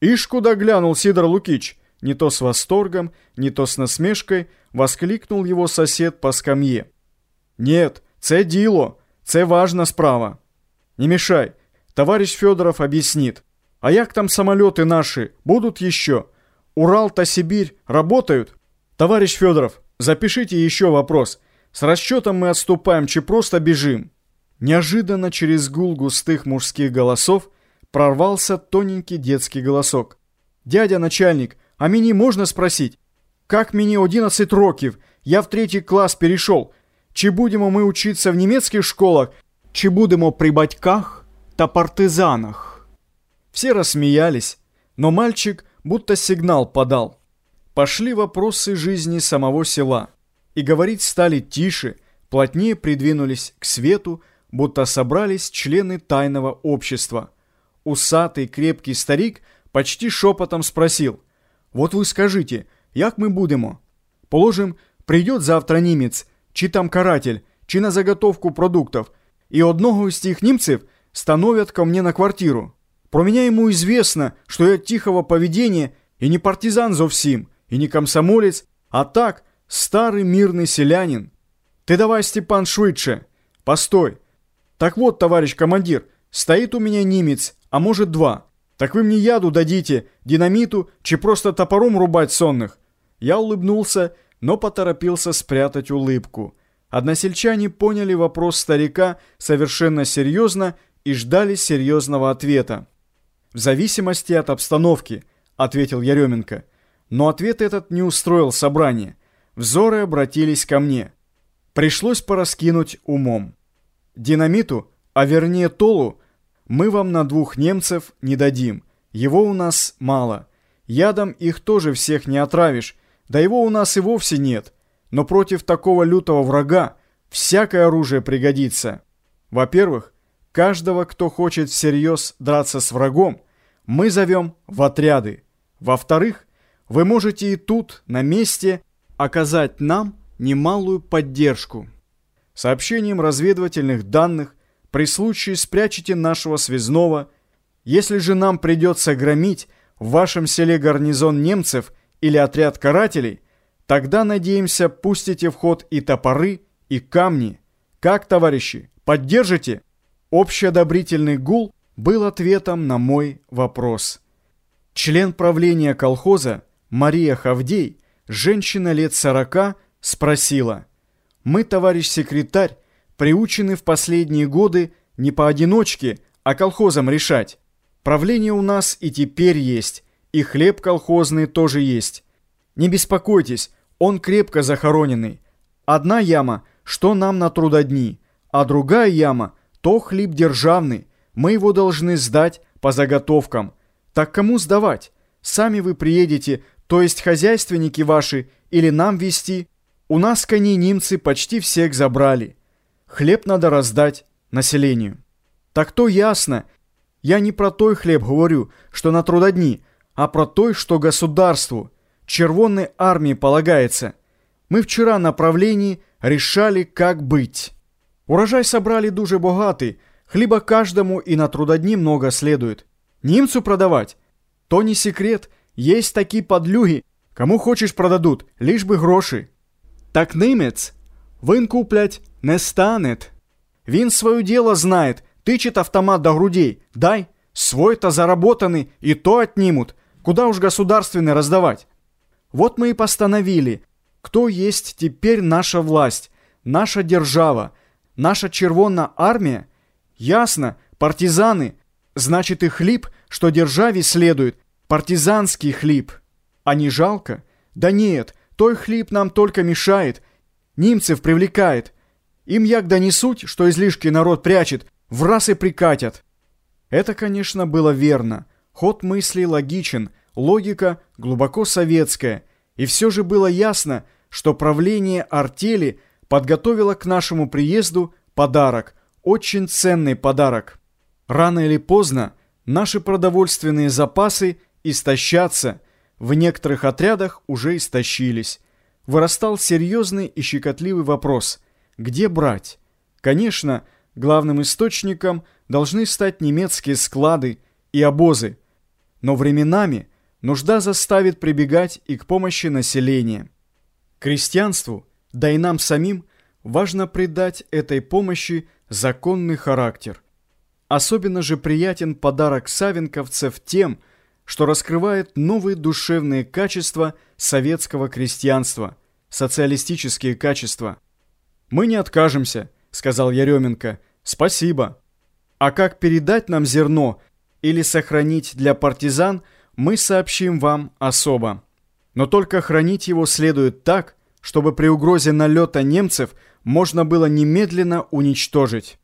«Ишь, куда глянул Сидор Лукич!» Не то с восторгом, не то с насмешкой воскликнул его сосед по скамье. «Нет, це діло, це важна справа. Не мешай, товарищ Федоров объяснит. А як там самолеты наши будут еще? Урал-то Сибирь работают? Товарищ Федоров, запишите еще вопрос. С расчетом мы отступаем, чи просто бежим?» Неожиданно через гул густых мужских голосов прорвался тоненький детский голосок. «Дядя начальник, а мені можна спросить? Как мені 11 років? Я в третій клас перейшов. Чи будемо ми учиться в німецьких школах, чи будемо при батьках та партизанах?» Все рассмеялись, но мальчик будто сигнал подал. Пошли вопросы жизни самого села. И говорить стали тише, плотнее придвинулись к свету, будто собрались члены тайного общества. Усатый крепкий старик почти шепотом спросил, «Вот вы скажите, як мы будемо? Положим, придет завтра немец, чи там каратель, чи на заготовку продуктов, и одного из тих немцев становят ко мне на квартиру. Про меня ему известно, что я тихого поведения и не партизан зовсім, и не комсомолец, а так старый мирный селянин. Ты давай, Степан, швидше. Постой. Так вот, товарищ командир, стоит у меня немец, а может два. Так вы мне яду дадите, динамиту, чи просто топором рубать сонных? Я улыбнулся, но поторопился спрятать улыбку. Односельчане поняли вопрос старика совершенно серьезно и ждали серьезного ответа. «В зависимости от обстановки», — ответил Яременко. Но ответ этот не устроил собрание. Взоры обратились ко мне. Пришлось пораскинуть умом. Динамиту, а вернее Толу, мы вам на двух немцев не дадим. Его у нас мало. Ядом их тоже всех не отравишь, да его у нас и вовсе нет. Но против такого лютого врага всякое оружие пригодится. Во-первых, каждого, кто хочет всерьез драться с врагом, мы зовем в отряды. Во-вторых, вы можете и тут, на месте, оказать нам немалую поддержку. Сообщением разведывательных данных при случае спрячете нашего связного. Если же нам придется громить в вашем селе гарнизон немцев или отряд карателей, тогда, надеемся, пустите в ход и топоры, и камни. Как, товарищи, поддержите? Общий одобрительный гул был ответом на мой вопрос. Член правления колхоза Мария Хавдей, женщина лет сорока, спросила – мы, товарищ секретарь, приучены в последние годы не поодиночке, а колхозом решать. Правление у нас и теперь есть, и хлеб колхозный тоже есть. Не беспокойтесь, он крепко захороненный. Одна яма, что нам на трудодни, а другая яма, то хлеб державный, мы его должны сдать по заготовкам. Так кому сдавать? Сами вы приедете, то есть хозяйственники ваши, или нам вести – у нас коней немцы почти всех забрали. Хлеб надо раздать населению. Так то ясно. Я не про той хлеб говорю, что на трудодни, а про той, что государству, червонной армии полагается. Мы вчера на правлении решали, как быть. Урожай собрали дуже богатый, хлеба каждому и на трудодни много следует. Немцу продавать? То не секрет, есть такие подлюги, кому хочешь продадут, лишь бы гроши. Так немець він куплять не станет. Він свое дело знает, тычет автомат до грудей. Дай, свой-то заработанный, и то отнимут. Куда уж государственный раздавать? Вот мы и постановили, кто есть теперь наша власть, наша держава, наша червонная армия. Ясно, партизаны, значит и хлеб, что державе следует, партизанский хлеб. А не жалко? Да нет, той хлеб нам только мешает, немцев привлекает. Им як донесуть, что излишки народ прячет, в раз и прикатят. Это, конечно, было верно. Ход мысли логичен, логика глубоко советская. И все же было ясно, что правление артели подготовило к нашему приезду подарок, очень ценный подарок. Рано или поздно наши продовольственные запасы истощатся – в некоторых отрядах уже истощились. Вырастал серьезный и щекотливый вопрос – где брать? Конечно, главным источником должны стать немецкие склады и обозы. Но временами нужда заставит прибегать и к помощи населения. Крестьянству, да и нам самим, важно придать этой помощи законный характер. Особенно же приятен подарок савенковцев тем, что раскрывает новые душевные качества советского крестьянства, социалистические качества. «Мы не откажемся», — сказал Яременко. «Спасибо». А как передать нам зерно или сохранить для партизан, мы сообщим вам особо. Но только хранить его следует так, чтобы при угрозе налета немцев можно было немедленно уничтожить.